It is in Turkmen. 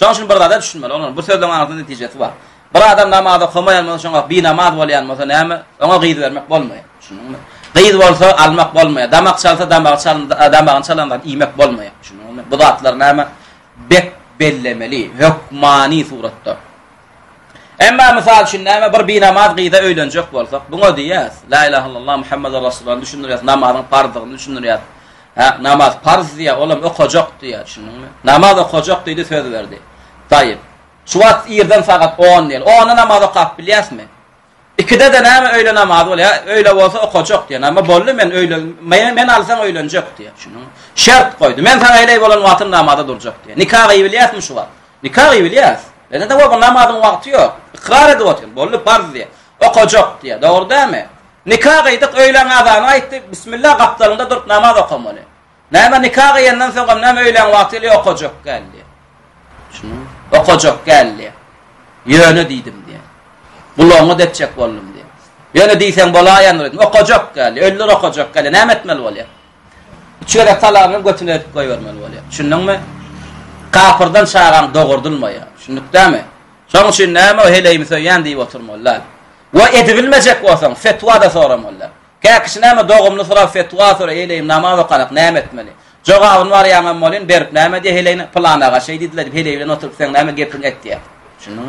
Şoň üçin bir zada düşünmeli, onuň bu sözleriň arasynda netijesi bar. Bir adam namaza komaýan bolsa, şoňa binamaz bolýan bolsa näme? Oňa gyz bermek bolmaýar. Düşündiňmi? Gyz bolsa almak bolmaýar. Damak çalsa, damagy çalanda, damagyny çalandan iýmek bolmaýar. Düşündiňmi? Bu zatlar näme? Bek bellemeli, hökmany suratda. Emma mysal üçin näme bir binamaz gyza öýlenjek bolsak, buňa diýýäs, la ilaha illallah Muhammedur Rasulullah düşündirýär, namazyň parzdygyny düşündirýär. Hä, namaz parz diýýä, olam okajak diýýä, düşündiňmi? Namaz okajak diýdi, söz berdi. Taýyp. Şu wagt irden sagat on diýeli. Onda namaz okap bilýäsmi? Ikide-de näme öýle namazy bolýa? Öýle bolsa okajak diýýä. Näme boldy men öýle, men alsaň öýlenjek diýýä, düşündiňmi? Şert goýdy. Men saňa eleý bolan wagtym namaza durjak diýýä. Nika gyýyp bilýäsmi şu wagt? Nika gyýyp bilýäs. Ine-de, bu namazyň wagty ýok. Ykrar edip otyr. Boldy, parz diýýä. Okajak diýýä. Dogry dälmi? Nika gyýdyk, öýlän azany aýtdy, bismillah gapdalynda durup namaz okamaly. Näme nika gyýandan soňam näme öýlän wagty ýeli okajak geldi. Şunuň okajak geldi. Ýöne diýdim diýe. Gulagyňy depjek boldum diýe. Ýöne diýseň bolaýandyr diýdim. Okajak geldi, öldir okajak geldi. Näme etmeli bolýar? Üç gezek talagyny götüne edip goýbermeli bolýar. Düşündiňmi? Kapyrdan çagaň dogurdylmaýar. Düşündikdämi? Şonuň üçin näme o heleýimi söýýän diýip oturmaly däl. We edibilmejek bolsaň, fetwa-da soramaly. Kä kişi näme dogumly sorap fetwa sora eýleýin namaz okanak näme etmeli? Jogabyny barýaňam bolýyn berip näme diýýä heleýine, pylan aga şeý diýdiler diýip heleý bilen oturyp seň näme gepiň et diýýä. Düşündiňmi?